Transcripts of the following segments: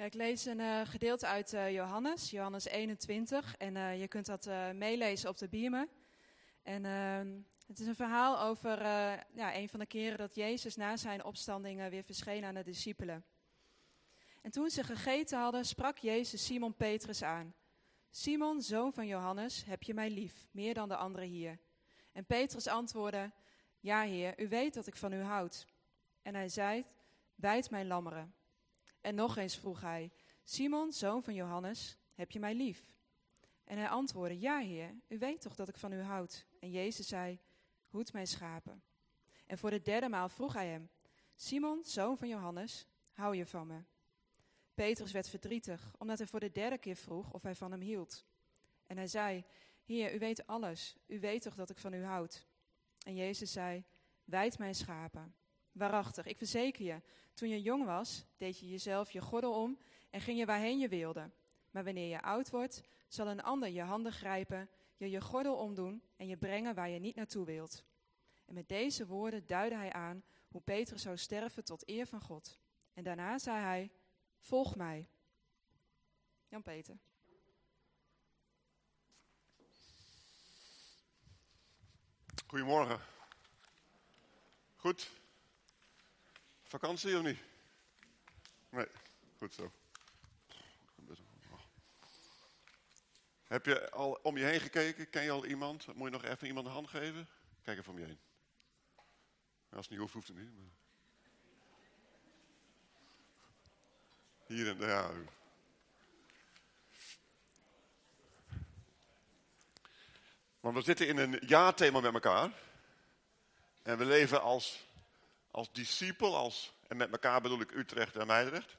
Ik lees een uh, gedeelte uit uh, Johannes, Johannes 21. En uh, je kunt dat meelezen op de biemen. En ehm, het is een verhaal over ja, een van de keren dat Jezus na zijn opstanding weer verscheen aan de discipelen. En toen ze gegeten hadden, sprak Jezus Simon Petrus aan. Simon, zoon van Johannes, heb je mij lief, meer dan de anderen hier? En Petrus antwoordde, ja heer, u weet dat ik van u houd. En hij zei, wijd mijn lammeren. En nog eens vroeg hij, Simon, zoon van Johannes, heb je mij lief? En hij antwoordde, ja heer, u weet toch dat ik van u houd. En Jezus zei, hoed mijn schapen. En voor de derde maal vroeg hij hem, Simon, zoon van Johannes, hou je van me? Petrus werd verdrietig, omdat hij voor de derde keer vroeg of hij van hem hield. En hij zei, Heer, u weet alles, u weet toch dat ik van u houd? En Jezus zei, wijd mijn schapen. Waarachtig, ik verzeker je, toen je jong was, deed je jezelf je gordel om en ging je waarheen je wilde. Maar wanneer je oud wordt, zal een ander je handen grijpen, je je gordel omdoen en je brengen waar je niet naartoe wilt. En met deze woorden duidde hij aan hoe Petrus zou sterven tot eer van God. En daarna zei hij, volg mij. Jan-Peter. Goedemorgen. Goed? Vakantie of niet? Nee, goed zo. Heb je al om je heen gekeken? Ken je al iemand? Moet je nog even iemand een hand geven? Kijk even om je heen. Als het niet hoeft, hoeft het niet. Maar... Hier en daar. Want we zitten in een jaarthema met elkaar. En we leven als als discipel, als, en met elkaar bedoel ik Utrecht en Meidrecht.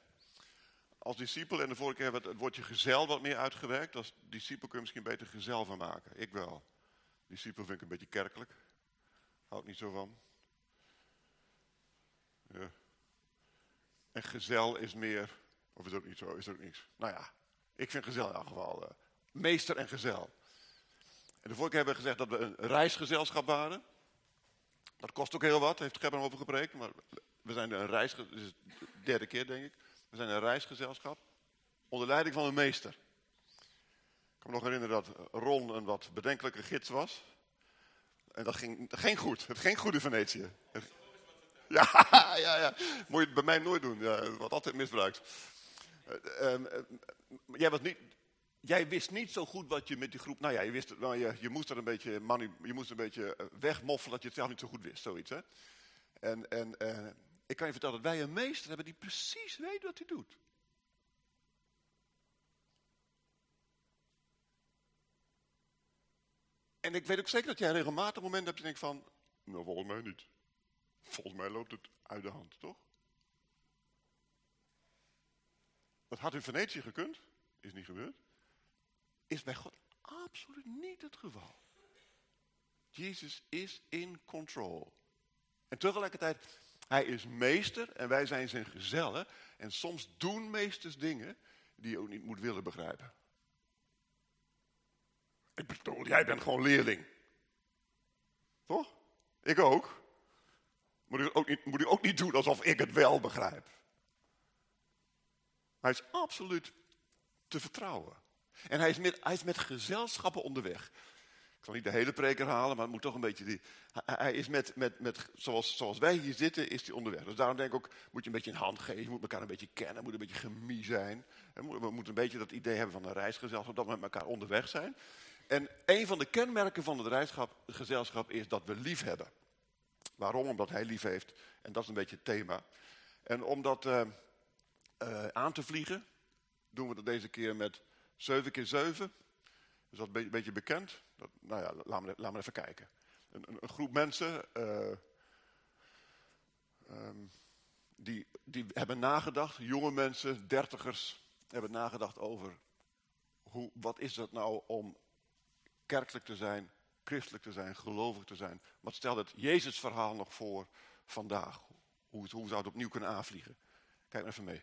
Als discipel, en de vorige keer hebben we het woordje gezel wat meer uitgewerkt. Als discipel kun je misschien beter gezel van maken. Ik wel. Discipel vind ik een beetje kerkelijk. Hou ik niet zo van. Ja. En gezel is meer, of is ook niet zo, is ook niks. Nou ja, ik vind gezel in elk geval uh, meester en gezel. En de vorige keer hebben we gezegd dat we een reisgezelschap waren. Dat kost ook heel wat, heeft Gerben over gepreekt. Maar we zijn een reis, dit is de derde keer denk ik. We zijn een reisgezelschap onder leiding van een meester. Ik kan me nog herinneren dat Ron een wat bedenkelijke gids was. En dat ging geen goed. Het ging goed in Venetië. Ja, ja, ja. Moet je het bij mij nooit doen. Ja, wordt altijd misbruikt. Uh, uh, jij was niet, jij wist niet zo goed wat je met die groep... Nou ja, je, wist, je, je moest er een beetje, je moest een beetje eh, wegmoffelen dat je het zelf niet zo goed wist, zoiets. Hè? En, en uh, ik kan je vertellen dat wij een meester hebben die precies weet wat hij doet. En ik weet ook zeker dat jij regelmatig momenten hebt dat je denkt van... Nou, volgens mij niet. Volgens mij loopt het uit de hand, toch? Dat had in Venetië gekund. Is niet gebeurd is bij God absoluut niet het geval. Jezus is in control. En tegelijkertijd, hij is meester en wij zijn zijn gezellen. En soms doen meesters dingen die je ook niet moet willen begrijpen. Ik bedoel, jij bent gewoon leerling. Toch? Ik ook. Moet ik ook niet, moet ik ook niet doen alsof ik het wel begrijp. Hij is absoluut te vertrouwen. En hij is met, hij is met gezelschappen onderweg. Ik zal niet de hele preek herhalen, maar het moet toch een beetje die... Hij is met, met, met zoals, zoals wij hier zitten, is hij onderweg. Dus daarom denk ik ook, moet je een beetje een hand geven, je moet elkaar een beetje kennen, moet een beetje chemie zijn. We moeten een beetje dat idee hebben van een reisgezelschap, dat we met elkaar onderweg zijn. En een van de kenmerken van het reisgezelschap is dat we lief hebben. Waarom? Omdat hij lief heeft. En dat is een beetje het thema. En om dat uh, uh, aan te vliegen, doen we dat deze keer met 7 keer 7. Is dat een beetje bekend? Dat, nou ja, laten we, even kijken. Een, een, groep mensen uh, um, die, die hebben nagedacht, jonge mensen, dertigers, hebben nagedacht over hoe, wat is dat nou om kerkelijk te zijn, christelijk te zijn, gelovig te zijn. Wat stelt het Jezus verhaal nog voor vandaag? Hoe, hoe zou het opnieuw kunnen aanvliegen? Kijk maar even mee.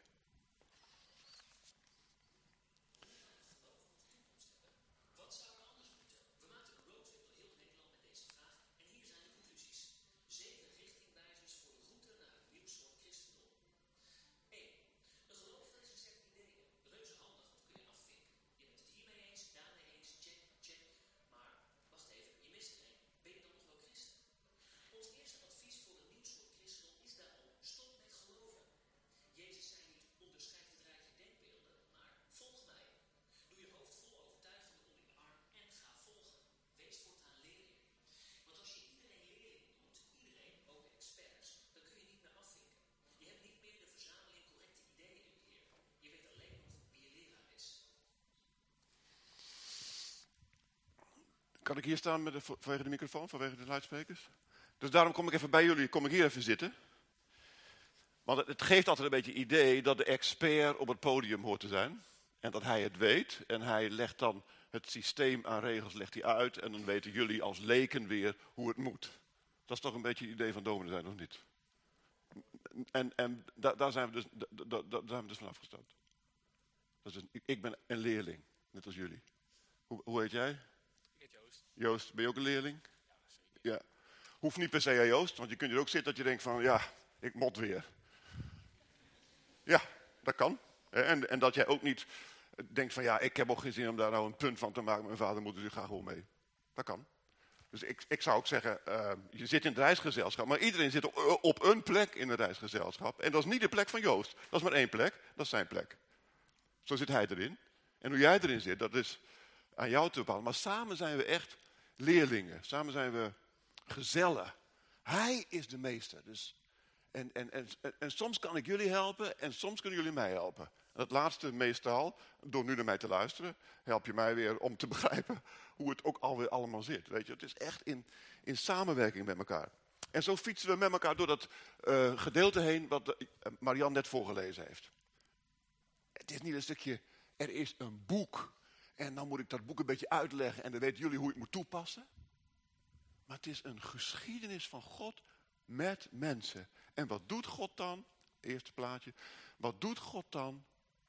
Kan ik hier staan met de, vanwege de microfoon, vanwege de luidsprekers? Dus daarom kom ik even bij jullie, kom ik hier even zitten. Want het geeft altijd een beetje idee dat de expert op het podium hoort te zijn. En dat hij het weet. En hij legt dan het systeem aan regels legt hij uit. En dan weten jullie als leken weer hoe het moet. Dat is toch een beetje het idee van dominee zijn, of niet? En, en daar, zijn we dus, daar, daar zijn we dus van afgestapt. Ik, ik ben een leerling, net als jullie. Hoe, hoe heet jij? Joost. Ben je ook een leerling? Ja. Hoeft niet per se aan Joost, want je kunt hier ook zitten dat je denkt van, ja, ik mot weer. Ja, dat kan. En, en dat jij ook niet denkt van, ja, ik heb ook geen zin om daar nou een punt van te maken. Mijn vader moet er graag gewoon mee. Dat kan. Dus ik, ik zou ook zeggen, uh, je zit in het reisgezelschap, maar iedereen zit op, op, een plek in het reisgezelschap. En dat is niet de plek van Joost. Dat is maar één plek, dat is zijn plek. Zo zit hij erin. En hoe jij erin zit, dat is aan jou te bepalen. Maar samen zijn we echt leerlingen. Samen zijn we gezellen. Hij is de meester. Dus, en, en, en, en soms kan ik jullie helpen en soms kunnen jullie mij helpen. Dat laatste meestal, door nu naar mij te luisteren, help je mij weer om te begrijpen hoe het ook alweer allemaal zit. Weet je, het is echt in, in samenwerking met elkaar. En zo fietsen we met elkaar door dat uh, gedeelte heen wat uh, Marianne net voorgelezen heeft. Het is niet een stukje, er is een boek. En dan moet ik dat boek een beetje uitleggen en dan weten jullie hoe ik moet toepassen. Maar het is een geschiedenis van God met mensen. En wat doet God dan? Eerste plaatje. Wat doet God dan?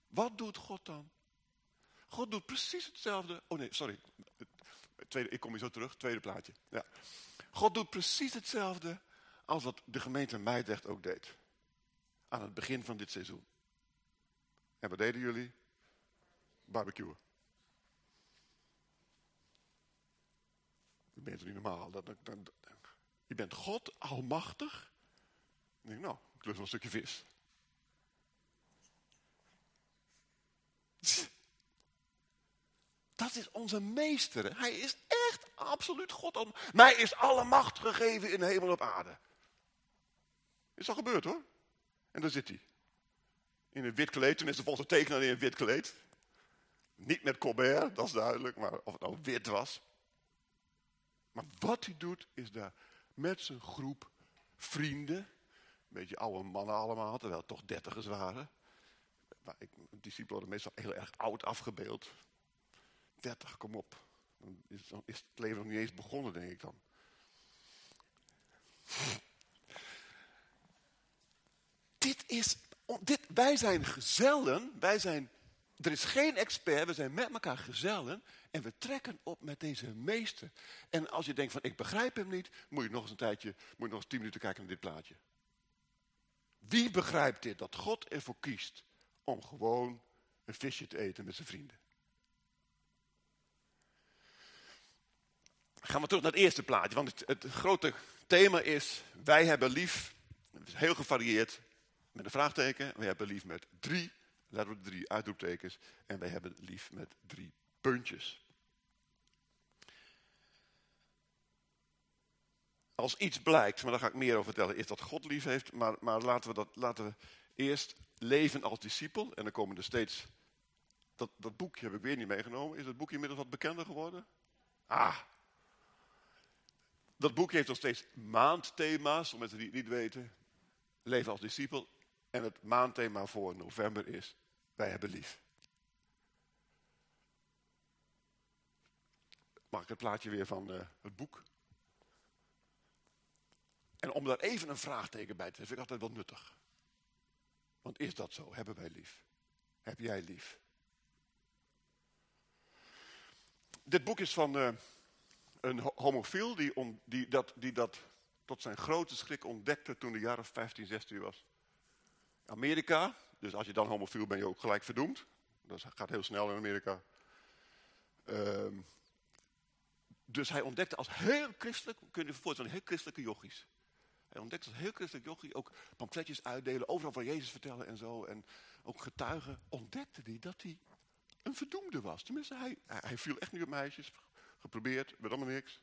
Wat doet God dan? God doet precies hetzelfde. Oh nee, sorry. Tweede, ik kom hier zo terug. Tweede plaatje. Ja. God doet precies hetzelfde als wat de gemeente Meidrecht ook deed. Aan het begin van dit seizoen. En wat deden jullie? Barbecuen. Je bent niet normaal? Dat, dat, je bent God, almachtig. Nou, ik lust wel een stukje vis. Dat is onze meester. Hij is echt absoluut God. Mij is alle macht gegeven in hemel op aarde. Is al gebeurd hoor. En daar zit hij. In een wit kleed, tenminste volgens de tekenaar in een wit kleed. Niet met Colbert, dat is duidelijk, maar of het nou wit was. Maar wat hij doet, is daar met zijn groep vrienden, een beetje oude mannen allemaal, terwijl het toch dertigers waren. Ik, discipelen worden meestal heel erg oud afgebeeld. 30, kom op. Dan is, dan is het leven nog niet eens begonnen, denk ik dan. Dit is, dit, wij zijn gezellen, wij zijn, er is geen expert, we zijn met elkaar gezellen en we trekken op met deze meester. En als je denkt van ik begrijp hem niet, moet je nog eens een tijdje, moet je nog eens tien minuten kijken naar dit plaatje. Wie begrijpt dit, dat God ervoor kiest om gewoon een visje te eten met zijn vrienden? Gaan we terug naar het eerste plaatje, want het, grote thema is, wij hebben lief, het is heel gevarieerd, met een vraagteken. We hebben lief met drie, letterlijk drie uitroeptekens. En wij hebben lief met drie puntjes. Als iets blijkt, maar daar ga ik meer over vertellen, is dat God lief heeft. Maar, maar laten, we dat, laten we eerst leven als discipel. En dan komen er steeds... Dat, dat boekje heb ik weer niet meegenomen. Is dat boekje inmiddels wat bekender geworden? Ah, dat boekje heeft nog steeds maandthema's, om mensen die het niet weten. Leven als discipel. En het maandthema voor november is, wij hebben lief. Mag ik het plaatje weer van uh, het boek? En om daar even een vraagteken bij te zetten, vind ik altijd wel nuttig. Want is dat zo? Hebben wij lief? Heb jij lief? Dit boek is van uh, een homofiel die, die, dat, die dat tot zijn grote schrik ontdekte toen jaar of 15, 16 was. Amerika, dus als je dan homofiel ben je ook gelijk verdoemd. Dat gaat heel snel in Amerika. Uh, dus hij ontdekte als heel christelijk, kun je je voorstellen, heel christelijke jochies. Hij ontdekte als heel christelijk jochie ook pamfletjes uitdelen, overal van Jezus vertellen en zo. En ook getuigen, ontdekte hij dat hij een verdoemde was. Tenminste, hij, hij viel echt niet op meisjes, geprobeerd, met allemaal niks.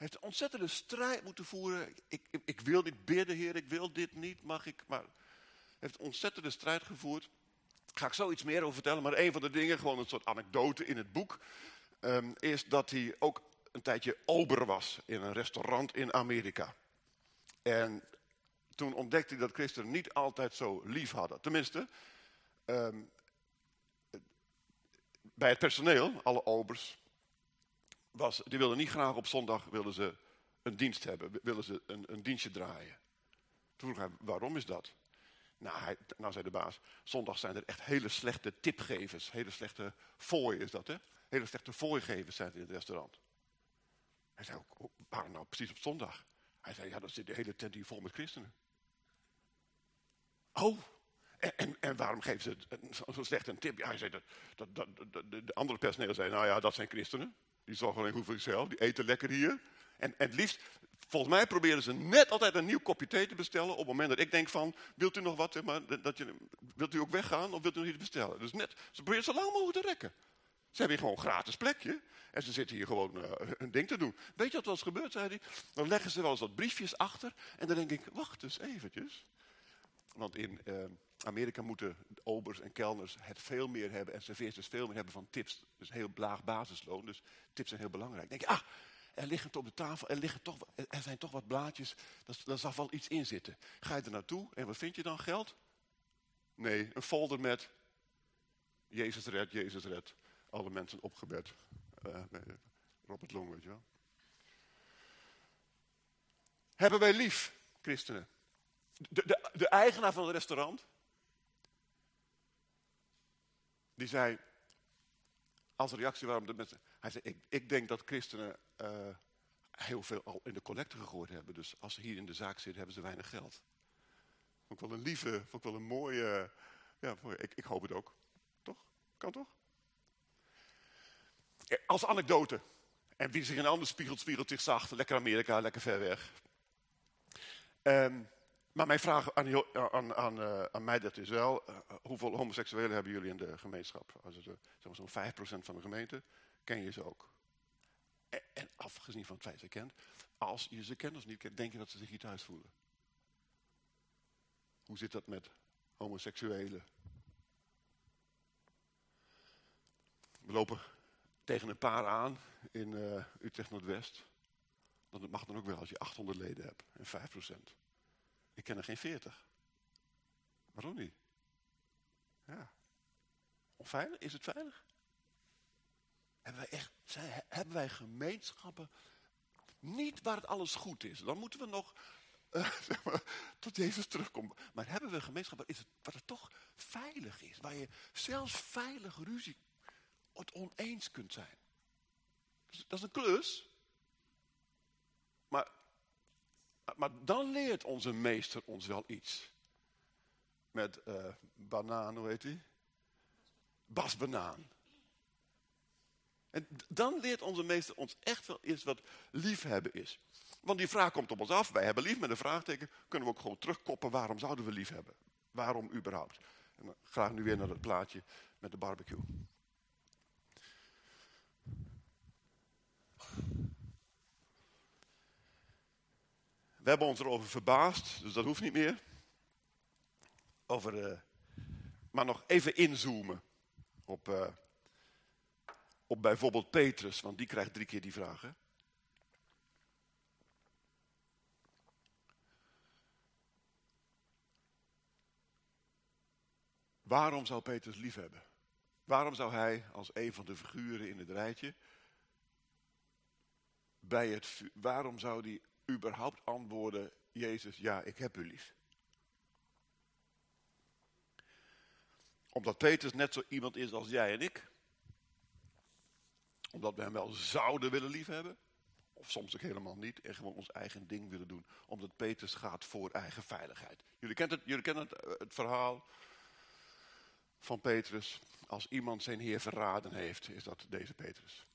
Heeft een ontzettende strijd moeten voeren. Ik, ik, ik, wil niet bidden, Heer, ik wil dit niet, mag ik. Maar heeft een ontzettende strijd gevoerd. Daar ga ik zo iets meer over vertellen. Maar een van de dingen, gewoon een soort anekdote in het boek. ehm, is dat hij ook een tijdje ober was in een restaurant in Amerika. En toen ontdekte hij dat christenen niet altijd zo lief hadden. Tenminste, ehm, bij het personeel, alle obers, was, die wilden niet graag op zondag wilden ze een dienst hebben, willen ze een, een dienstje draaien. Toen vroeg hij, waarom is dat? Nou, hij, nou, zei de baas, zondag zijn er echt hele slechte tipgevers, hele slechte fooi is dat, hè? Hele slechte fooigevers zijn in het restaurant. Hij zei, waarom nou precies op zondag? Hij zei, ja, dan zit de hele tent hier vol met christenen. Oh, en, en, waarom geven ze zo, slecht een tip? Ja, hij zei, dat, dat, de andere personeel zei, nou ja, dat zijn christenen. Die zorgen alleen goed voor zichzelf, die eten lekker hier. En, en het liefst, volgens mij proberen ze net altijd een nieuw kopje thee te bestellen. Op het moment dat ik denk van, wilt u nog wat, maar, dat je, wilt u ook weggaan of wilt u nog iets bestellen? Dus net, ze proberen zo lang mogelijk te rekken. Ze hebben hier gewoon een gratis plekje. En ze zitten hier gewoon uh, een ding te doen. Weet je wat was gebeurd, zei hij? Dan leggen ze wel eens wat briefjes achter. En dan denk ik, wacht eens eventjes. Want in uh, Amerika moeten obers en kelners het veel meer hebben. En serveersters veel meer hebben van tips. Dus heel laag basisloon. Dus tips zijn heel belangrijk. Denk je, ah, er liggen op de tafel, er, liggen toch, er zijn toch wat blaadjes. Daar zal wel iets in zitten. Ga je er naartoe en wat vind je dan? Geld? Nee, een folder met Jezus red, Jezus red. Alle mensen opgebed. Uh, Robert Long, weet je wel. Hebben wij lief, christenen? De, de, de eigenaar van het restaurant, die zei, als reactie waarom de mensen... Hij zei, ik, ik denk dat christenen uh, heel veel al in de collecte gegooid hebben. Dus als ze hier in de zaak zitten, hebben ze weinig geld. Vond ik wel een lieve, vond ik wel een mooie... Ja, ik, ik hoop het ook. Toch? Kan toch? Als anekdote. En wie zich een ander spiegelt, spiegelt zich zacht. Lekker Amerika, lekker ver weg. Um, maar mijn vraag aan, aan, aan, uh, aan, mij dat is wel, uh, hoeveel homoseksuelen hebben jullie in de gemeenschap? Als het uh, zo'n 5% van de gemeente, ken je ze ook. En, en, afgezien van het feit dat je kent, als je ze kent of niet kent, denk je dat ze zich hier thuis voelen. Hoe zit dat met homoseksuelen? We lopen tegen een paar aan in Utrecht Noordwest. Dat mag dan ook wel als je 800 leden hebt en 5%. Ik ken er geen veertig. Waarom niet? Ja. Onveilig? Is het veilig? Hebben wij, echt, hebben wij gemeenschappen niet waar het alles goed is? Dan moeten we nog maar, tot Jezus terugkomen. Maar hebben we gemeenschappen waar, waar het toch veilig is? Waar je zelfs veilig ruzie het oneens kunt zijn. Dat is een klus. Maar maar dan leert onze meester ons wel iets. Met uh, banaan, hoe heet hij? Basbanaan. En dan leert onze meester ons echt wel eens wat liefhebben is. Want die vraag komt op ons af. Wij hebben lief met een vraagteken. Kunnen we ook gewoon terugkoppen. Waarom zouden we lief hebben? Waarom überhaupt? En graag nu weer naar dat plaatje met de barbecue. We hebben ons erover verbaasd, dus dat hoeft niet meer. Over, uh, maar nog even inzoomen op, uh, op bijvoorbeeld Petrus, want die krijgt drie keer die vragen. Waarom zou Petrus lief hebben? Waarom zou hij als een van de figuren in het rijtje bij het waarom zou hij überhaupt antwoorden, Jezus, ja, ik heb u lief. Omdat Petrus net zo iemand is als jij en ik. Omdat we hem wel zouden willen liefhebben. Of soms ook helemaal niet. En gewoon ons eigen ding willen doen. Omdat Petrus gaat voor eigen veiligheid. Jullie kennen het, jullie kennen het, eh, het verhaal van Petrus. Als iemand zijn heer verraden heeft, is dat deze Petrus.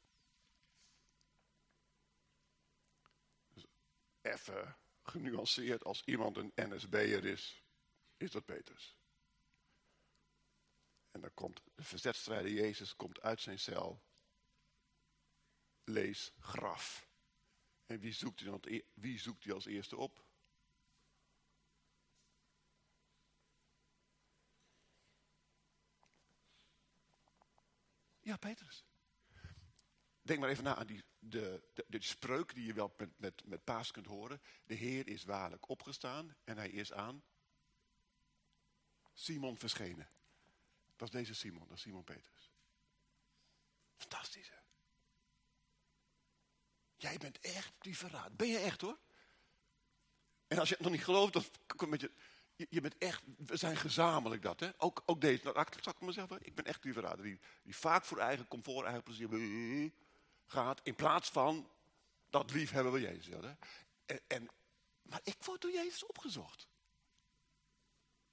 Even genuanceerd, als iemand een NSB'er is, is dat Petrus. En dan komt de verzetstrijder Jezus komt uit zijn cel. Lees graf. En wie zoekt hij, dan, e-, wie zoekt hij als eerste op? Ja, Petrus. Denk maar even na aan die, de, de, spreuk die je wel met, met, met paas kunt horen. De Heer is waarlijk opgestaan en hij is aan Simon verschenen. Dat is deze Simon, dat is Simon Petrus. Fantastisch hè? Jij bent echt die verraad. Ben je echt hoor? En als je het nog niet gelooft, dan kom je, je, je bent echt, we zijn gezamenlijk dat hè. Ook, ook deze, nou, ik ik ben echt die verrader. Die, die vaak voor eigen comfort, eigen plezier gaat. In plaats van dat lief hebben we Jezus. Hè? En, maar ik word door Jezus opgezocht.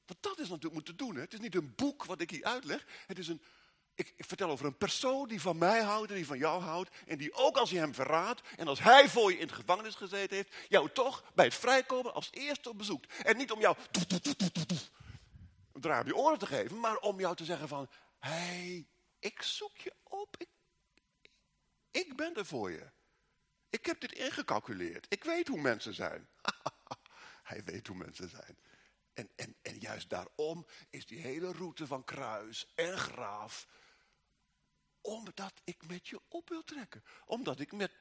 Want dat is natuurlijk moeten doen. Hè? Het is niet een boek wat ik hier uitleg. Het is een, ik, vertel over een persoon die van mij houdt en die van jou houdt. En die ook als je hem verraadt en als hij voor je in de gevangenis gezeten heeft. Jou toch bij het vrijkomen als eerste op bezoekt. En niet om jou op je oren te geven. Maar om jou te zeggen van. Hey, ik zoek je op. ik ben er voor je. Ik heb dit ingecalculeerd. Ik weet hoe mensen zijn. hij weet hoe mensen zijn. En, en, en juist daarom is die hele route van kruis en graaf. Omdat ik met je op wil trekken. Omdat ik met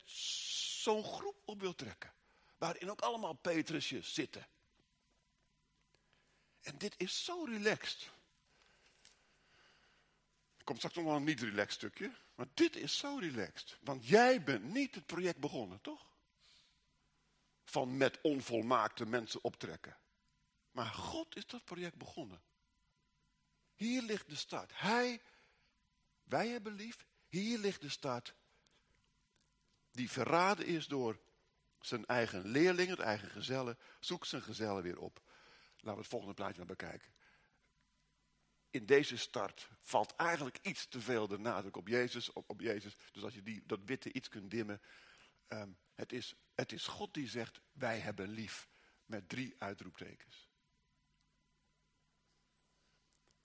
zo'n groep op wil trekken. Waarin ook allemaal Petrusjes zitten. En dit is zo relaxed. Komt straks nog wel een niet relaxed stukje. Maar dit is zo relaxed. Want jij bent niet het project begonnen, toch? Van met onvolmaakte mensen optrekken. Maar God is dat project begonnen. Hier ligt de start. Hij, wij hebben lief. Hier ligt de start. Die verraden is door zijn eigen leerlingen, het eigen gezellen. Zoekt zijn gezellen weer op. Laten we het volgende plaatje maar bekijken. In deze start valt eigenlijk iets te veel de nadruk op Jezus. Op, op Jezus. Dus als je die, dat witte iets kunt dimmen. Um, het, is, het is God die zegt, wij hebben lief. Met drie uitroeptekens.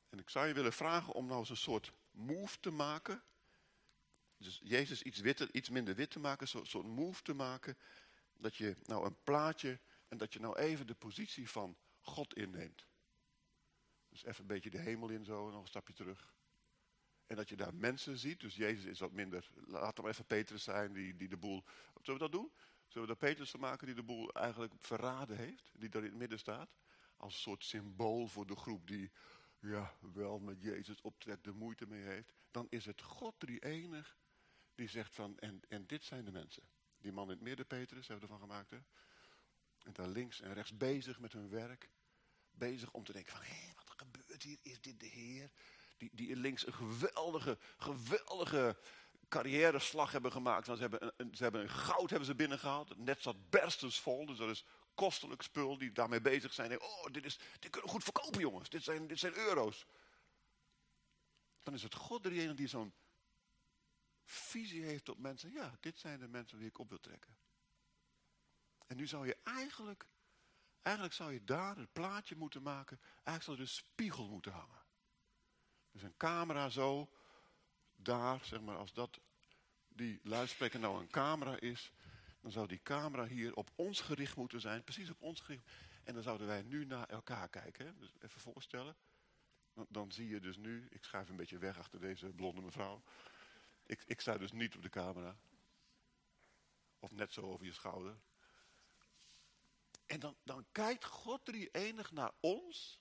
En ik zou je willen vragen om nou eens een soort move te maken. Dus Jezus iets, witter, iets minder wit te maken, een soort move te maken. Dat je nou een plaatje en dat je nou even de positie van God inneemt. Dus even een beetje de hemel in zo, nog een stapje terug. En dat je daar mensen ziet, dus Jezus is wat minder. Laat hem even Petrus zijn die, die de boel... Zullen we dat doen? Zullen we dat Petrus te maken die de boel eigenlijk verraden heeft? Die daar in het midden staat? Als een soort symbool voor de groep die ja, wel met Jezus optrekt, de moeite mee heeft, dan is het God drie enig die zegt van, en, en dit zijn de mensen. Die man in het midden, Petrus, hebben we ervan gemaakt. Hè? En daar links en rechts bezig met hun werk. Bezig om te denken van, hier? Is dit de Heer? Die, die links een geweldige, geweldige carrière slag hebben gemaakt. Want ze hebben een, ze hebben een goud hebben ze binnengehaald. Het net zat berstensvol. Dus dat is kostelijk spul die daarmee bezig zijn. oh, dit, is, dit kunnen we goed verkopen jongens. Dit zijn, dit zijn euro's. Dan is het God degene die zo'n visie heeft op mensen. Ja, dit zijn de mensen die ik op wil trekken. En nu zou je eigenlijk, eigenlijk zou je daar het plaatje moeten maken. Eigenlijk zou je een spiegel moeten hangen. Dus een camera zo, daar, zeg maar, als dat die luidspreker nou een camera is, dan zou die camera hier op ons gericht moeten zijn. Precies op ons gericht. En dan zouden wij nu naar elkaar kijken. Dus even voorstellen. Dan, dan, zie je dus nu, ik schuif een beetje weg achter deze blonde mevrouw. Ik, ik sta dus niet op de camera. Of net zo over je schouder. En dan, dan kijkt God drie enig naar ons.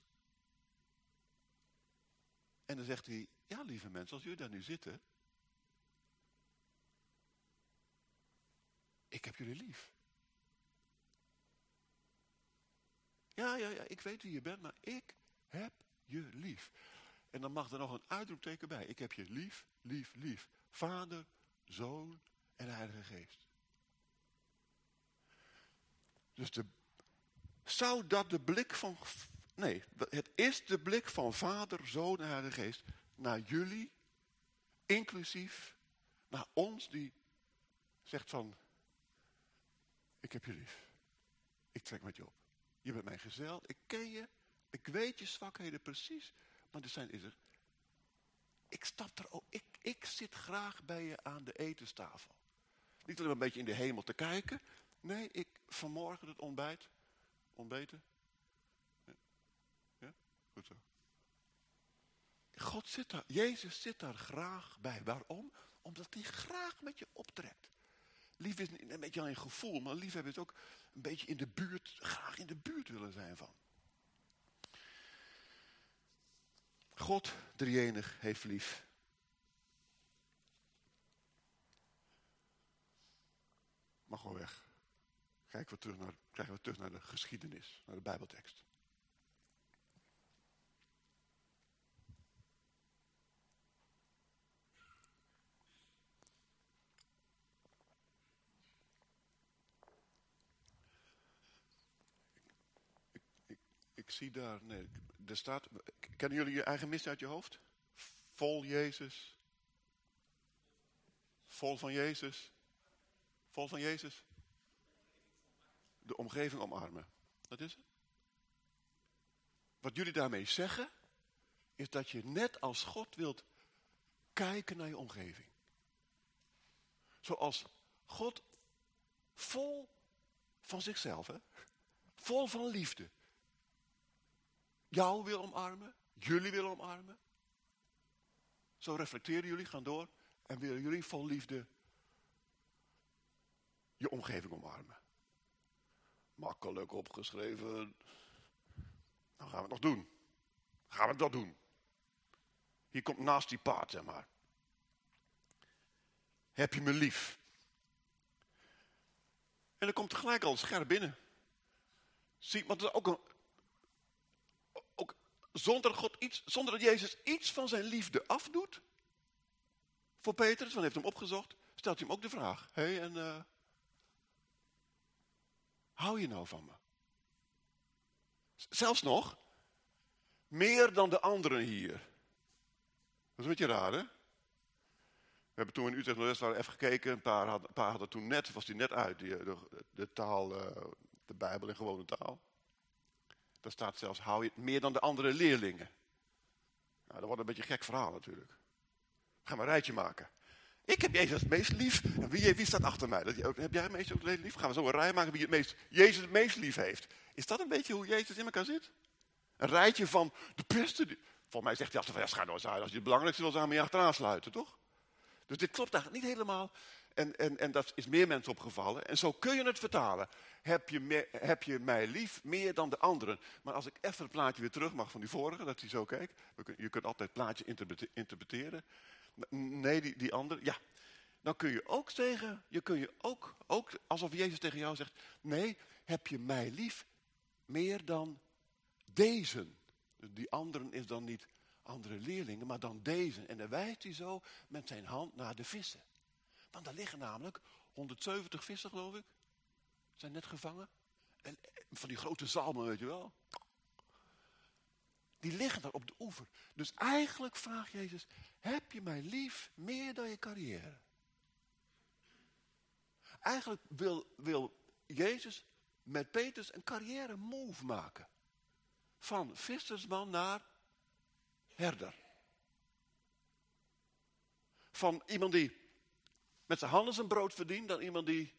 En dan zegt hij, ja lieve mensen, als jullie daar nu zitten, ik heb jullie lief. Ja, ja, ja, ik weet wie je bent, maar ik heb je lief. En dan mag er nog een uitroepteken bij. Ik heb je lief, lief, lief. Vader, Zoon en Heilige Geest. Dus de, zou dat de blik van... Nee, het is de blik van Vader, Zoon en Heilige Geest naar jullie, inclusief naar ons die zegt van, ik heb je lief. Ik trek met je op. Je bent mijn gezel. Ik ken je. Ik weet je zwakheden precies. Maar er zijn is er. Ik stap er ook. Ik, ik zit graag bij je aan de etenstafel. Niet alleen een beetje in de hemel te kijken. Nee, ik vanmorgen het ontbijt. Ontbeten. Ja, goed zo. God zit daar. Jezus zit daar graag bij. Waarom? Omdat hij graag met je optrekt. Lief is een beetje alleen gevoel, maar liefhebben is ook een beetje in de buurt, graag in de buurt willen zijn van. God, drieënig, heeft lief. Mag wel weg. Kijken we terug naar, kijken we terug naar de geschiedenis, naar de Bijbeltekst. ik zie daar, nee, er staat, kennen jullie je eigen missie uit je hoofd? Vol Jezus. Vol van Jezus. Vol van Jezus. De omgeving omarmen. Dat is het. Wat jullie daarmee zeggen, is dat je net als God wilt kijken naar je omgeving. Zoals God vol van zichzelf, hè? vol van liefde, jou wil omarmen, jullie willen omarmen. Zo reflecteren jullie, gaan door en willen jullie vol liefde je omgeving omarmen. Makkelijk opgeschreven. Dan gaan we het nog doen. Gaan we dat doen. Hier komt naast die paard, zeg maar. Heb je me lief? En dan komt gelijk al scherp binnen. Zie, want is ook een, zonder, God iets, zonder dat Jezus iets van zijn liefde afdoet. Voor Petrus, want hij heeft hem opgezocht. Stelt hij hem ook de vraag. Hé, en uh, hou je nou van me? Zelfs nog, meer dan de anderen hier. Dat is een beetje raar, hè? We hebben toen in Utrecht nog even gekeken. Een paar hadden, een paar hadden toen net, was die net uit, die, de, de taal, uh, de Bijbel in gewone taal. Daar staat zelfs, hou je het meer dan de andere leerlingen. Nou, dat wordt een beetje een gek verhaal natuurlijk. Ga maar een rijtje maken. Ik heb Jezus het meest lief. En wie, wie staat achter mij? Dat, heb jij het meest lief? Gaan we zo een rij maken wie het meest, Jezus het meest lief heeft. Is dat een beetje hoe Jezus in elkaar zit? Een rijtje van de beste. Volgens mij zegt hij altijd van, ja. Als je het belangrijkste wil zijn, moet je achteraan sluiten, toch? Dus dit klopt eigenlijk niet helemaal. En, en, en dat is meer mensen opgevallen. En zo kun je het vertalen. Heb je, heb je mij lief meer dan de anderen? Maar als ik even het plaatje weer terug mag van die vorige, dat hij zo kijkt. Je kunt altijd plaatje interpreteren. Nee, die, die andere, ja. Dan kun je ook zeggen, je kun je ook, ook alsof Jezus tegen jou zegt. Nee, heb je mij lief meer dan deze? Die anderen is dan niet andere leerlingen, maar dan deze. En dan wijst hij zo met zijn hand naar de vissen. Want daar liggen namelijk 170 vissen, geloof ik. Zijn net gevangen. En van die grote zalmen, weet je wel. Die liggen daar op de oever. Dus eigenlijk vraagt Jezus, heb je mij lief meer dan je carrière? Eigenlijk wil, wil Jezus met Petrus een carrière move maken. Van vissersman naar herder. Van iemand die met zijn handen zijn brood verdient dan iemand die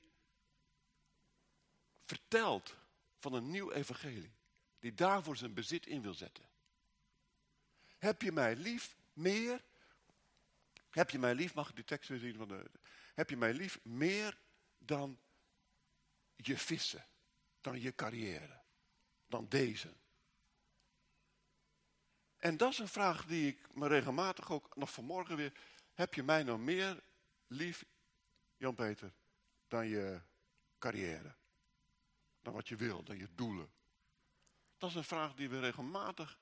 vertelt van een nieuw evangelie. Die daarvoor zijn bezit in wil zetten. Heb je mij lief meer? Heb je mij lief, mag ik die tekst weer zien? Van de, heb je mij lief meer dan je vissen? Dan je carrière? Dan deze? En dat is een vraag die ik me regelmatig ook nog vanmorgen weer... Heb je mij nou meer lief Jan-Peter, dan je carrière. Dan wat je wil, dan je doelen. Dat is een vraag die we regelmatig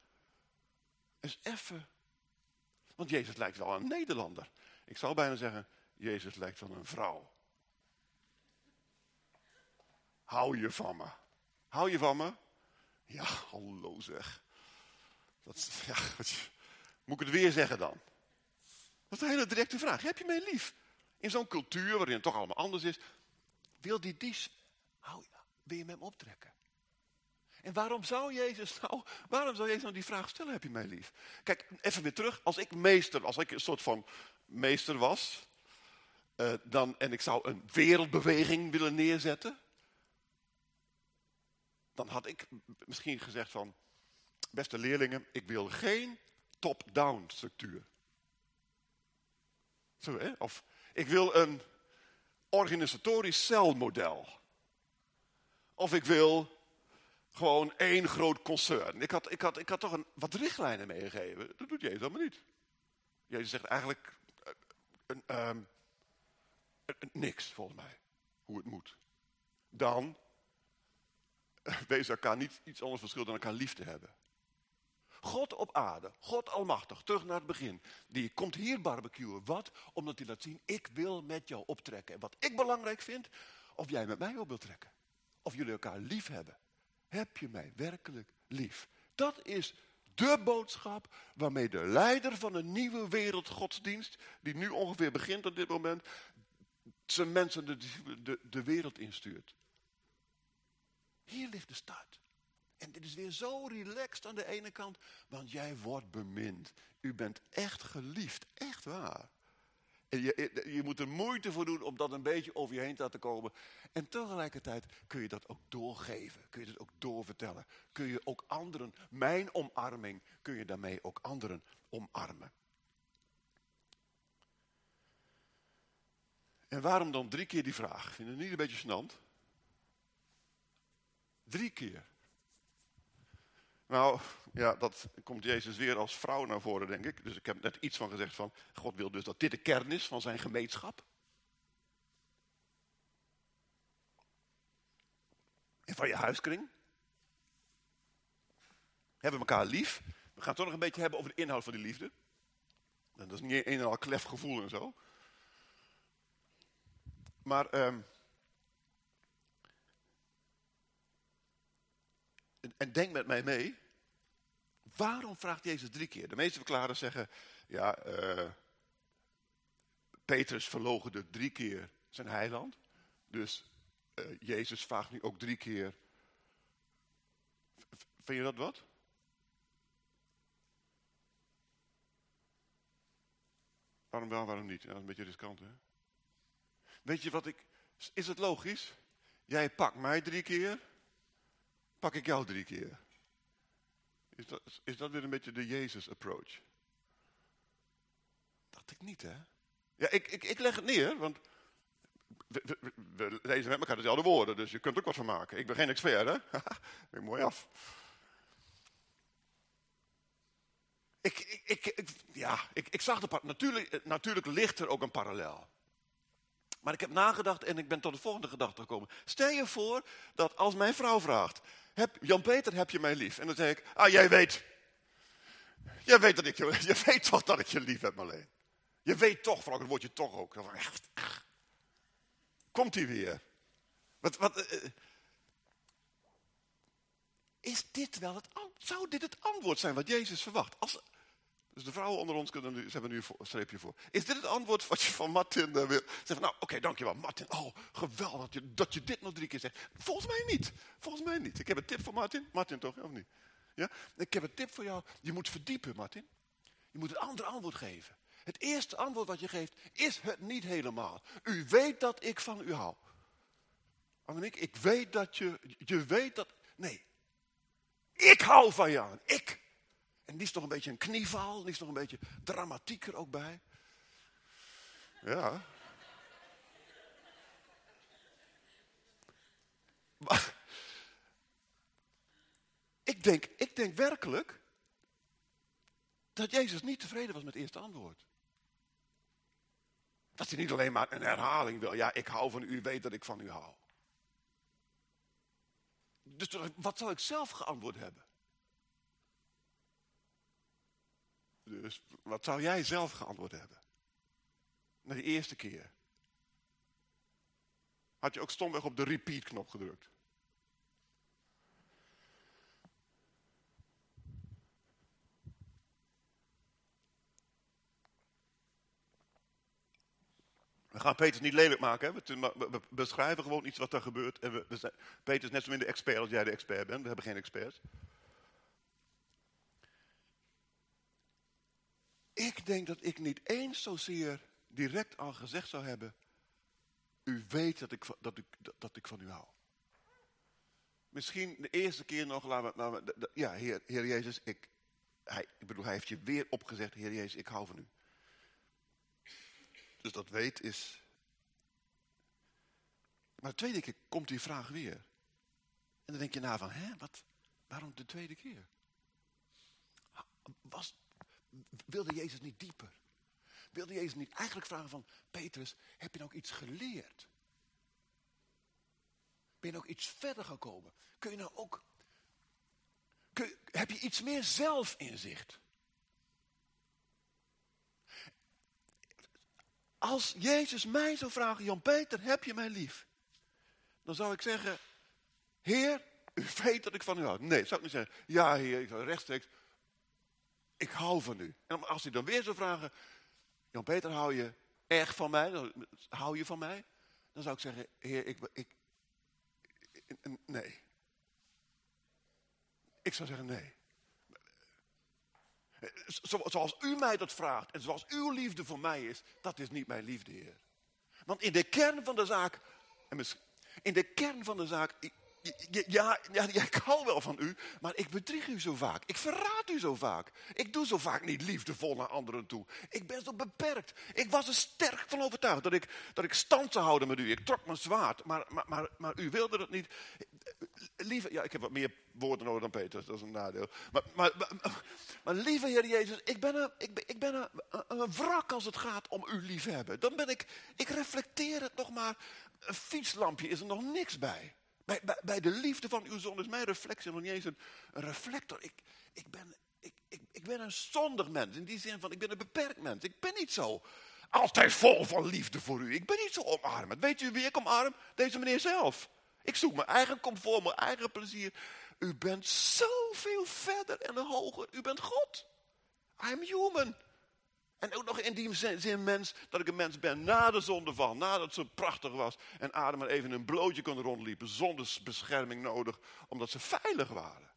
eens even... Want Jezus lijkt wel een Nederlander. Ik zou bijna zeggen, Jezus lijkt wel een vrouw. Hou je van me? Hou je van me? Ja, hallo zeg. Dat, ja, moet ik het weer zeggen dan? Dat is een hele directe vraag. Heb je mij lief? In zo'n cultuur waarin het toch allemaal anders is. Wil die dies, hou, wil je met optrekken? En waarom zou Jezus nou, waarom zou Jezus nou die vraag stellen, heb je mij lief? Kijk, even weer terug. Als ik meester, als ik een soort van meester was, uh, dan, en ik zou een wereldbeweging willen neerzetten, dan had ik misschien gezegd van, beste leerlingen, ik wil geen top-down structuur. Zo, hè? Of Ik wil een organisatorisch celmodel. Of ik wil gewoon één groot concern. Ik had, ik had, ik had toch een, wat richtlijnen meegegeven. Dat doet Jezus allemaal niet. Jezus zegt eigenlijk eh, ehm, een, niks, volgens mij, hoe het moet. Dan wees elkaar niet iets anders verschil dan elkaar lief te hebben. God op aarde, God almachtig, terug naar het begin. Die komt hier barbecuen. Wat? Omdat hij laat zien, ik wil met jou optrekken. En wat ik belangrijk vind, of jij met mij op wilt trekken. Of jullie elkaar lief hebben. Heb je mij werkelijk lief? Dat is de boodschap waarmee de leider van een nieuwe wereldgodsdienst, die nu ongeveer begint op dit moment, zijn mensen de, de, de wereld instuurt. Hier ligt de start. En dit is weer zo relaxed aan de ene kant, want jij wordt bemind. U bent echt geliefd, echt waar. Je, je moet er moeite voor doen om dat een beetje over je heen te laten komen. En tegelijkertijd kun je dat ook doorgeven. Kun je dat ook doorvertellen. Kun je ook anderen, mijn omarming, kun je daarmee ook anderen omarmen. En waarom dan drie keer die vraag? Vind je het niet een beetje snand? Drie keer. Nou, ja, dat komt Jezus weer als vrouw naar voren, denk ik. Dus ik heb net iets van gezegd van, God wil dus dat dit de kern is van zijn gemeenschap. En van je huiskring. Hebben elkaar lief. We gaan het toch nog een beetje hebben over de inhoud van die liefde. Dat is niet een en al klef gevoel en zo. Maar um, en denk met mij mee. Waarom vraagt Jezus drie keer? De meeste verklaren zeggen, ja, uh, Petrus verlogende drie keer zijn heiland. Dus uh, Jezus vraagt nu ook drie keer. Vind je dat wat? Waarom wel, waarom niet? Ja, dat is een beetje riskant, hè? Weet je wat ik... Is het logisch? Jij pakt mij drie keer pak ik jou drie keer. Is dat, is dat weer een beetje de Jezus-approach? Dacht ik niet, hè? Ja, ik, ik, ik leg het neer, want we, lezen met elkaar dezelfde woorden, dus je kunt er ook wat van maken. Ik ben geen expert, hè? mooi af. Ik, ik, ik, ja, ik, ik zag de natuurlijk, natuurlijk ligt er ook een parallel. Maar ik heb nagedacht en ik ben tot de volgende gedachte gekomen. Stel je voor dat als mijn vrouw vraagt, Jan-Peter, heb je mij lief? En dan zeg ik, ah, jij weet. Jij weet, dat ik je, je weet toch dat ik je lief heb, Marleen. Je weet toch, vooral het woordje toch ook. Komt hij weer. Wat, wat, uh, is dit wel het Zou dit het antwoord zijn wat Jezus verwacht? Als, dus de vrouwen onder ons kunnen nu, ze hebben nu een streepje voor. Is dit het antwoord wat je van Martin uh, wil? Zeg nou, oké, dankjewel Martin. Oh, geweldig dat je, dat je dit nog drie keer zegt. Volgens mij niet. Volgens mij niet. Ik heb een tip voor Martin. Martin toch, of niet? Ja? Ik heb een tip voor jou. Je moet verdiepen, Martin. Je moet een ander antwoord geven. Het eerste antwoord wat je geeft, is het niet helemaal. U weet dat ik van u hou. Annemiek, ik weet dat je, je weet dat, nee. Ik hou van jou. Ik. En is toch een beetje een knieval, die is nog een beetje dramatiek er ook bij. Ja. Maar, ik, denk, ik denk werkelijk dat Jezus niet tevreden was met het eerste antwoord. Dat hij niet alleen maar een herhaling wil. Ja, ik hou van u weet dat ik van u hou. Dus wat zou ik zelf geantwoord hebben? Dus wat zou jij zelf geantwoord hebben? Na die eerste keer. Had je ook stomweg op de repeat-knop gedrukt? We gaan Peter niet lelijk maken. Hè? We, beschrijven gewoon iets wat er gebeurt. En we, zijn, Peter is net zo min de expert als jij de expert bent. We hebben geen experts. Ik denk dat ik niet eens zozeer direct al gezegd zou hebben. U weet dat ik, dat ik, dat ik van u hou. Misschien de eerste keer nog, laten we, ja, heer, heer Jezus, ik, hij, ik bedoel, hij heeft je weer opgezegd, Heer Jezus, ik hou van u. Dus dat weet is... Maar de tweede keer komt die vraag weer. En dan denk je na van, hè, wat, waarom de tweede keer? Was, wilde Jezus niet dieper? Wilde Jezus niet eigenlijk vragen van, Petrus, heb je nou ook iets geleerd? Ben je nog iets verder gekomen? Kun je nou ook, heb je iets meer zelfinzicht? Als Jezus mij zou vragen, Jan-Peter, heb je mij lief? Dan zou ik zeggen, Heer, u weet dat ik van u hou. Nee, zou ik niet zeggen, ja Heer, ik zou rechtstreeks, ik hou van u. En als hij dan weer zou vragen, Jan-Peter, hou je erg van mij? Hou je van mij? Dan zou ik zeggen, Heer, ik, ik, nee. Ik zou zeggen nee. Zoals u mij dat vraagt en zoals uw liefde voor mij is, dat is niet mijn liefde, Heer. Want in de kern van de zaak, in de kern van de zaak, ja, ja, ja, ik hou wel van u, maar ik bedrieg u zo vaak. Ik verraad u zo vaak. Ik doe zo vaak niet liefdevol naar anderen toe. Ik ben zo beperkt. Ik was er sterk van overtuigd dat ik, dat ik stand zou houden met u. Ik trok mijn zwaard, maar, maar, maar, u wilde dat niet. Lieve, ja, ik heb wat meer woorden nodig dan Peter, dat is een nadeel. Maar, maar, maar, lieve Heer Jezus, ik ben, een, ik ben, ik ben een, wrak als het gaat om uw liefhebben. Dan ben ik, ik reflecteer het nog maar. Een fietslampje is er nog niks bij. Bij, bij, de liefde van uw zoon is mijn reflectie nog niet eens een, reflector. Ik, ik, ben, ik, ik, ik ben een zondig mens. In die zin van, ik ben een beperkt mens. Ik ben niet zo altijd vol van liefde voor u. Ik ben niet zo omarmend. Weet u wie ik omarm? Deze meneer zelf. Ik zoek mijn eigen comfort, mijn eigen plezier. U bent zoveel verder en hoger. U bent God. I'm human. En ook nog in die zin mens, dat ik een mens ben na de zondeval, nadat zo prachtig was. En Adam maar even een blootje kon rondliepen, zonder bescherming nodig, omdat ze veilig waren.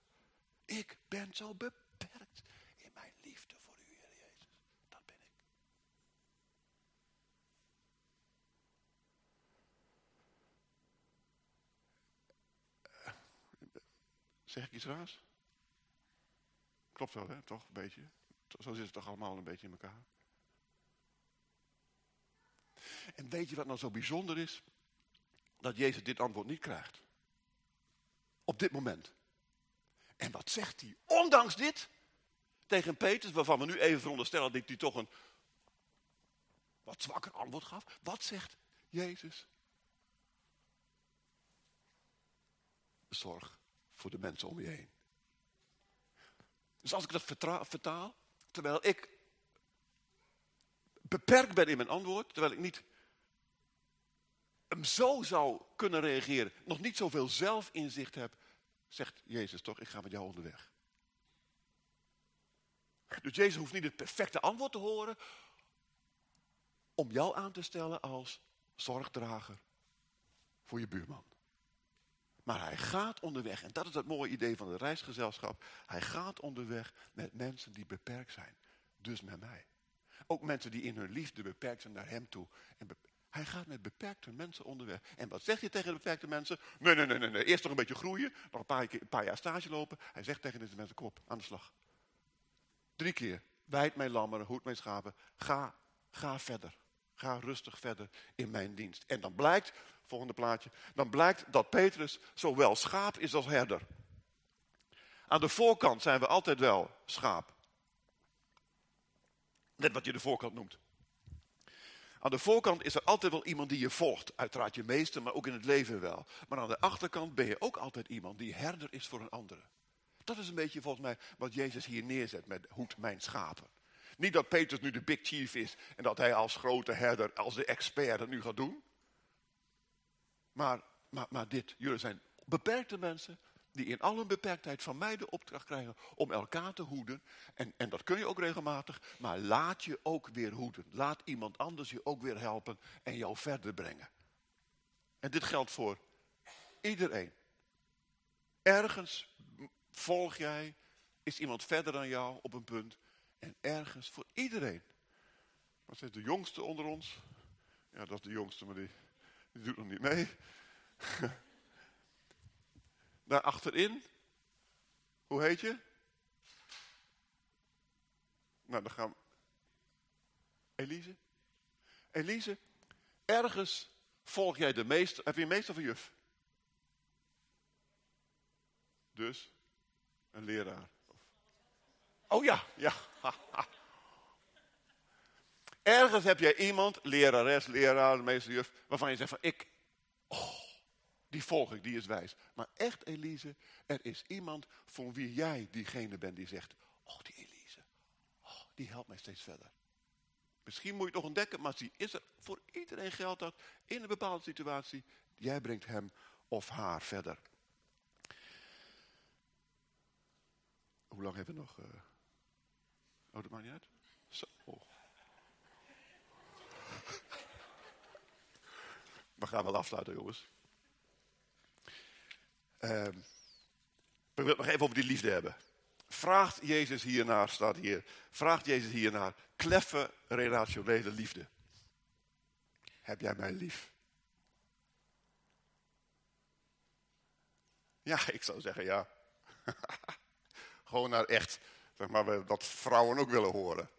Ik ben zo beperkt in mijn liefde voor u, Heer Jezus. Dat ben ik. Eh, zeg ik iets raars? Klopt wel, hè? Toch? Een beetje. Zo zit het toch allemaal een beetje in elkaar. En weet je wat nou zo bijzonder is? Dat Jezus dit antwoord niet krijgt. Op dit moment. En wat zegt hij? Ondanks dit, tegen Petrus, waarvan we nu even veronderstellen dat hij toch een wat zwakker antwoord gaf. Wat zegt Jezus? Zorg voor de mensen om je heen. Dus als ik dat vertaal, terwijl ik beperkt ben in mijn antwoord, terwijl ik niet hem zo zou kunnen reageren, nog niet zoveel zelfinzicht heb, zegt Jezus toch, ik ga met jou onderweg. Dus Jezus hoeft niet het perfecte antwoord te horen om jou aan te stellen als zorgdrager voor je buurman. Maar hij gaat onderweg, en dat is het mooie idee van het reisgezelschap. Hij gaat onderweg met mensen die beperkt zijn. Dus met mij. Ook mensen die in hun liefde beperkt zijn naar hem toe. En hij gaat met beperkte mensen onderweg. En wat zeg je tegen de beperkte mensen? Nee, nee, nee, nee. Eerst nog een beetje groeien. Nog een paar, een paar jaar stage lopen. Hij zegt tegen deze mensen, kom op, aan de slag. Drie keer. Wijd mijn lammeren, hoed mijn schapen. Ga, ga verder. Ga rustig verder in mijn dienst. En dan blijkt, volgende plaatje, dan blijkt dat Petrus zowel schaap is als herder. Aan de voorkant zijn we altijd wel schaap. Net wat je de voorkant noemt. Aan de voorkant is er altijd wel iemand die je volgt. Uiteraard je meester, maar ook in het leven wel. Maar aan de achterkant ben je ook altijd iemand die herder is voor een andere. Dat is een beetje volgens mij wat Jezus hier neerzet met hoed mijn schapen. Niet dat Petrus nu de big chief is en dat hij als grote herder, als de expert het nu gaat doen. Maar, maar, maar dit, jullie zijn beperkte mensen die in al hun beperktheid van mij de opdracht krijgen om elkaar te hoeden. En, en dat kun je ook regelmatig, maar laat je ook weer hoeden. Laat iemand anders je ook weer helpen en jou verder brengen. En dit geldt voor iedereen. Ergens volg jij, is iemand verder dan jou op een punt. En ergens voor iedereen. Wat is de jongste onder ons? Ja, dat is de jongste, maar die, die doet nog niet mee. Daar achterin, hoe heet je? Nou, dan gaan we. Elise? Elise, ergens volg jij de meester. Heb je een meester of een juf? Dus, een leraar. Oh ja, ja. Ergens heb jij iemand, lerares, leraar, meester, juf, waarvan je zegt van ik, oh, die volg ik, die is wijs. Maar echt Elise, er is iemand voor wie jij diegene bent die zegt, oh die Elise, oh, die helpt mij steeds verder. Misschien moet je het nog ontdekken, maar zie, is er, voor iedereen geldt dat in een bepaalde situatie, jij brengt hem of haar verder. Hoe lang hebben we nog? Uh... Oh, dat maakt niet uit. Zo. We gaan wel afsluiten, jongens. Uh, we willen het nog even over die liefde hebben. Vraagt Jezus hiernaar, staat hier. Vraagt Jezus hiernaar, kleffe relationele liefde. Heb jij mij lief? Ja, ik zou zeggen ja. Gewoon naar echt, zeg maar, wat vrouwen ook willen horen.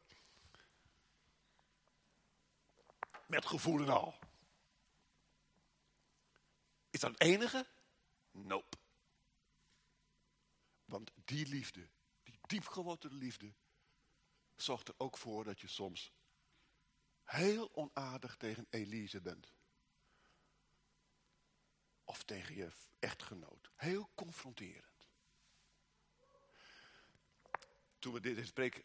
Met gevoel en al. Is dat het enige? Nope. Want die liefde, die diepgewortelde liefde, zorgt er ook voor dat je soms heel onaardig tegen Elise bent. Of tegen je echtgenoot. Heel confronterend. Toen we dit gesprek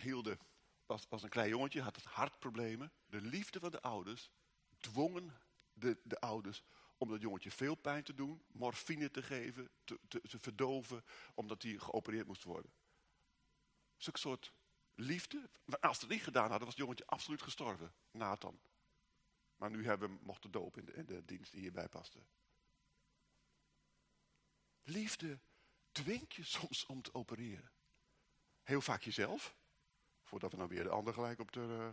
hielden, was, was een klein jongetje, had het hartproblemen. De liefde van de ouders dwongen de, de ouders om dat jongetje veel pijn te doen, morfine te geven, te, te, verdoven, omdat hij geopereerd moest worden. Zulke soort liefde. Als ze het niet gedaan hadden, was het jongetje absoluut gestorven. Nathan. Maar nu hebben we mochten doop in de, in de dienst die hierbij paste. Liefde dwingt je soms om te opereren. Heel vaak jezelf. Voordat we dan weer de ander gelijk op de... Uh...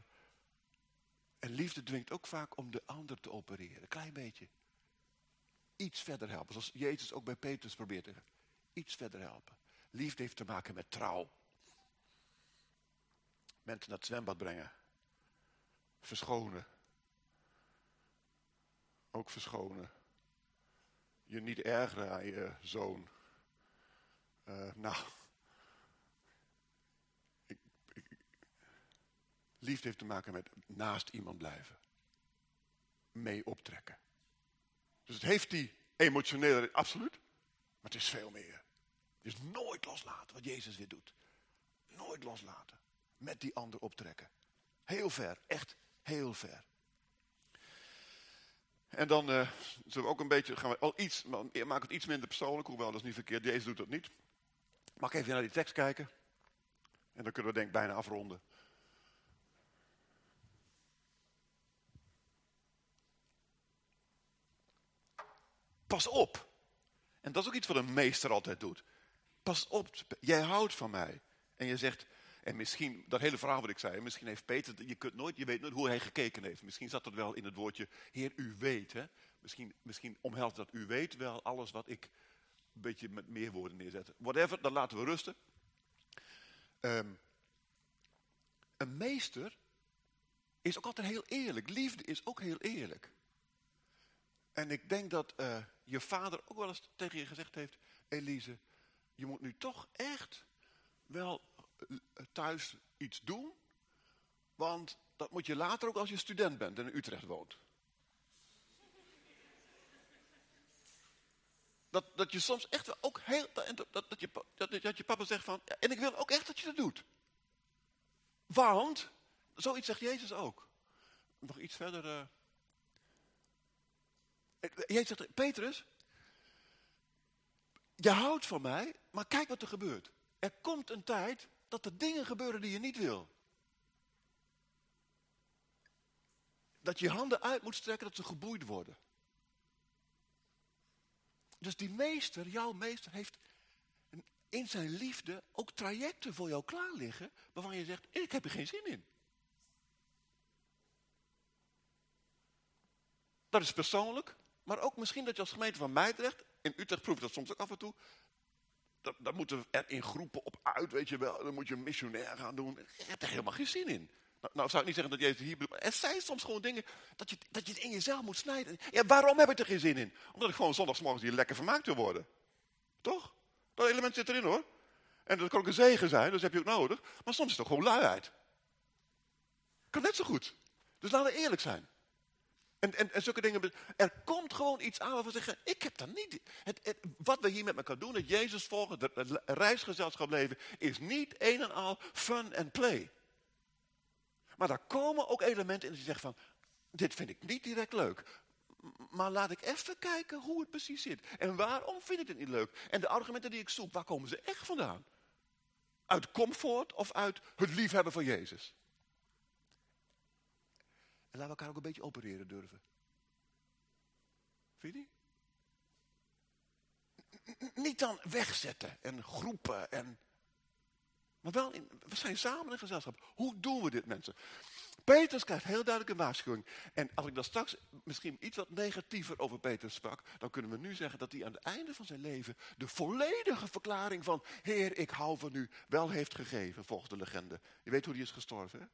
En liefde dwingt ook vaak om de ander te opereren. Een klein beetje iets verder helpen. Zoals Jezus ook bij Petrus probeert te iets verder helpen. Liefde heeft te maken met trouw. Mensen naar het zwembad brengen. Verschonen. Ook verschonen. Je niet ergeren aan je zoon. Uh, nou. Ik, liefde heeft te maken met naast iemand blijven. Mee optrekken. Dus het heeft die emotionele, absoluut. Maar het is veel meer. Is nooit loslaten wat Jezus weer doet. Nooit loslaten. Met die ander optrekken. Heel ver, echt heel ver. En dan uh, zullen we ook een beetje, gaan we al iets, maak het iets minder persoonlijk, hoewel dat is niet verkeerd, Jezus doet dat niet. Mag ik even naar die tekst kijken? En dan kunnen we denk ik bijna afronden. Pas op. En dat is ook iets wat een meester altijd doet. Pas op, jij houdt van mij. En je zegt, en misschien, dat hele verhaal wat ik zei, misschien heeft Peter, je, kunt nooit, je weet nooit hoe hij gekeken heeft. Misschien zat dat wel in het woordje, Heer, u weet. Hè? Misschien, misschien omhelst dat u weet wel alles wat ik een beetje met meer woorden neerzet. Whatever, dan laten we rusten. Um, een meester is ook altijd heel eerlijk. Liefde is ook heel eerlijk. En ik denk dat uh, je vader ook wel eens tegen je gezegd heeft, Elise, je moet nu toch echt wel eh, thuis iets doen, want dat moet je later ook als je student bent en in Utrecht woont. Dat, dat je soms echt wel ook heel, dat, dat, je, dat, je papa zegt van, en ik wil ook echt dat je dat doet. Want, zoiets zegt Jezus ook. Nog iets verder... Uh, Jij zegt, Petrus, je houdt van mij, maar kijk wat er gebeurt. Er komt een tijd dat er dingen gebeuren die je niet wil. Dat je handen uit moet strekken, dat ze geboeid worden. Dus die meester, jouw meester, heeft in zijn liefde ook trajecten voor jou klaar liggen, waarvan je zegt, ik heb er geen zin in. Dat is persoonlijk, maar ook misschien dat je als gemeente van Meidrecht, in Utrecht proef dat soms ook af en toe, dat, daar moeten we er in groepen op uit, weet je wel. Dan moet je een missionair gaan doen. Je hebt er helemaal geen zin in. Nou, nou zou ik niet zeggen dat Jezus hier bedoelt, er zijn soms gewoon dingen dat je, dat je het in jezelf moet snijden. Ja, waarom heb ik er geen zin in? Omdat ik gewoon zondagsmorgens hier lekker vermaakt wil worden. Toch? Dat element zit erin hoor. En dat kan ook een zegen zijn, dus heb je ook nodig. Maar soms is het ook gewoon luiheid. Kan net zo goed. Dus laten we eerlijk zijn. En, en, en zulke dingen. Er komt gewoon iets aan waarvan we zeggen, ik heb dat niet. Het, wat we hier met elkaar doen, het Jezus volgen, het reisgezelschap leven, is niet een en al fun en play. Maar daar komen ook elementen in die zeggen van, dit vind ik niet direct leuk. Maar laat ik even kijken hoe het precies zit. En waarom vind ik het niet leuk? En de argumenten die ik zoek, waar komen ze echt vandaan? Uit comfort of uit het liefhebben van Jezus? En laten we elkaar ook een beetje opereren durven. Vind je niet? Niet dan wegzetten en groepen en... Maar wel, in, we zijn samen in gezelschap. Hoe doen we dit mensen? Petrus krijgt heel duidelijk een waarschuwing. En als ik dan straks misschien iets wat negatiever over Petrus sprak, dan kunnen we nu zeggen dat hij aan het einde van zijn leven de volledige verklaring van Heer, ik hou van u, wel heeft gegeven, volgens de legende. Je weet hoe hij is gestorven, hè?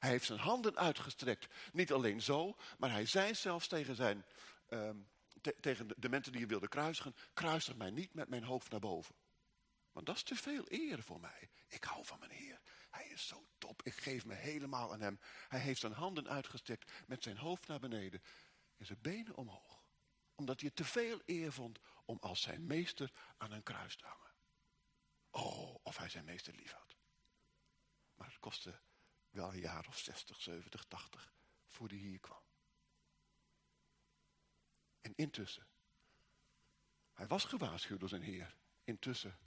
Hij heeft zijn handen uitgestrekt. Niet alleen zo, maar hij zei zelfs tegen, zijn, ehm, tegen de, mensen die hij wilde kruisigen, kruisig mij niet met mijn hoofd naar boven. Want dat is te veel eer voor mij. Ik hou van mijn Heer. Hij is zo top. Ik geef me helemaal aan hem. Hij heeft zijn handen uitgestrekt met zijn hoofd naar beneden en zijn benen omhoog. Omdat hij het te veel eer vond om als zijn meester aan een kruis te hangen. Oh, of hij zijn meester lief had. Maar het kostte wel een jaar of 60, 70, 80 voor hij hier kwam. En intussen, hij was gewaarschuwd door zijn Heer. Intussen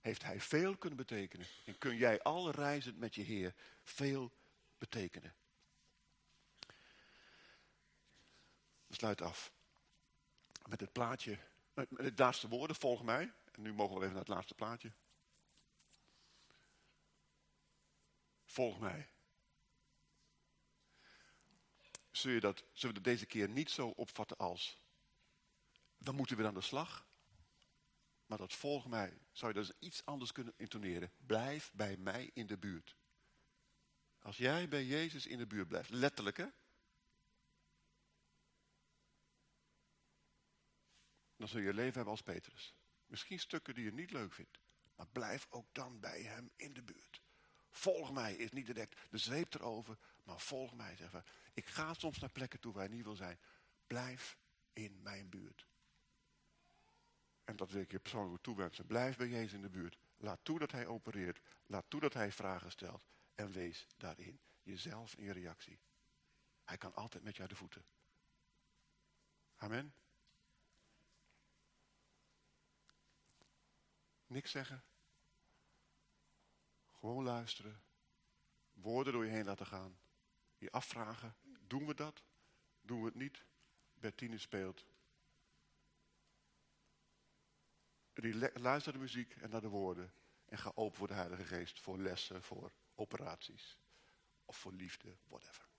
heeft hij veel kunnen betekenen. En kun jij alle reizen met je Heer veel betekenen. We sluiten af met het plaatje, met het laatste woorden, volg mij. En nu mogen we even naar het laatste plaatje. Volg mij. Dat, zullen we dat deze keer niet zo opvatten als... Dan moeten we aan de slag. Maar dat volg mij, zou je dat iets anders kunnen intoneren. Blijf bij mij in de buurt. Als jij bij Jezus in de buurt blijft. Letterlijk hè. Dan zul je leven hebben als Petrus. Misschien stukken die je niet leuk vindt. Maar blijf ook dan bij hem in de buurt. Volg mij is niet direct de zweep erover, maar volg mij. Zeg maar. Ik ga soms naar plekken toe waar je niet wil zijn. Blijf in mijn buurt. En dat wil ik je persoonlijk toewensen. Blijf bij Jezus in de buurt. Laat toe dat hij opereert. Laat toe dat hij vragen stelt. En wees daarin jezelf in je reactie. Hij kan altijd met jou de voeten. Amen. Niks zeggen. Gewoon luisteren. Woorden door je heen laten gaan. Je afvragen. Doen we dat? Doen we het niet? Bertine speelt. Luister de muziek en naar de woorden. En ga open voor de Heilige Geest. Voor lessen, voor operaties. Of voor liefde, whatever.